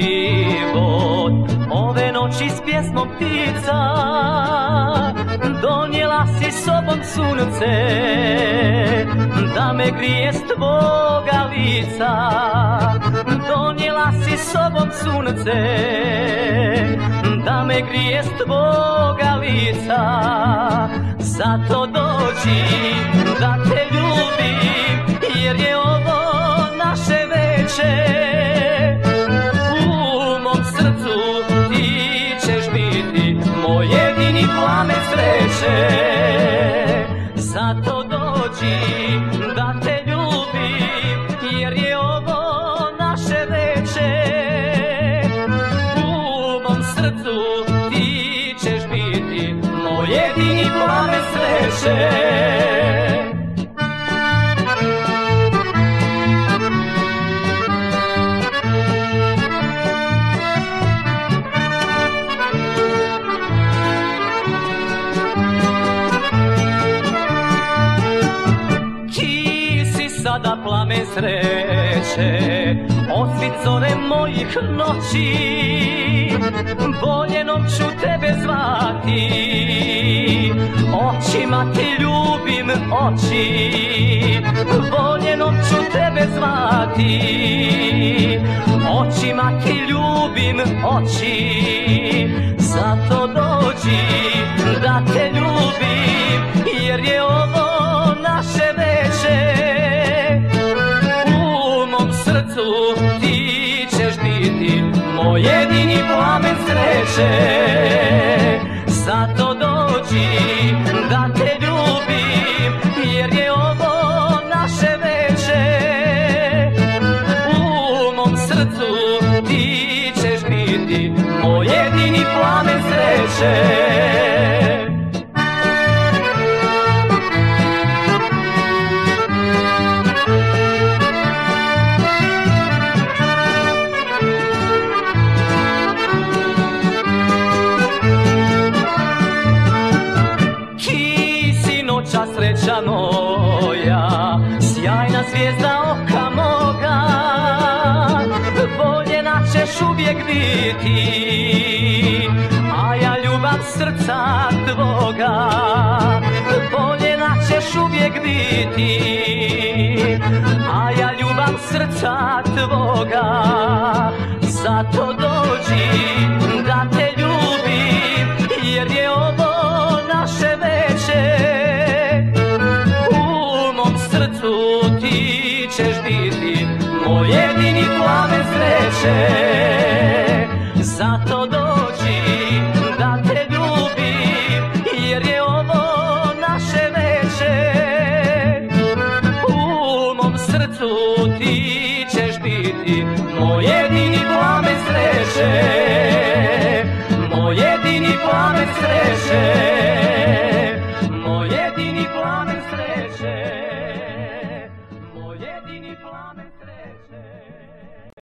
život. Ove noći s pjesmom ptica Donijela si sobom sunce Da me grije s tvoga lica. Donijela si sobom sunce Da me grije s tvoga lica. Zato dođi da Dođi da te ljubim Jer je ovo naše veče U mom srcu ti ćeš biti Moj jedini plamen sreće sreće Osvit zore mojih noći Voljenom ću tebe zvati. Očima ti ljubim oči Voljenom ću tebe zvati. Očima ti ljubim oči Zato dođi da te srcu ti ćeš biti Moj jedini plamen sreće. Zato dođi da te ljubim Jer je ovo naše veče U mom srcu ti ćeš biti Moj jedini plamen sreće moja Sjajna zvijezda oka moga Voljena ćeš uvijek biti A ja ljubav srca tvoga Voljena ćeš uvijek biti A ja ljubav srca tvoga Zato dođi neće. Zato doći da te ljubim jer je ovo naše veće u mom srcu ti ćeš biti moj jedini plamen sreće. Moj jedini plamen sreće.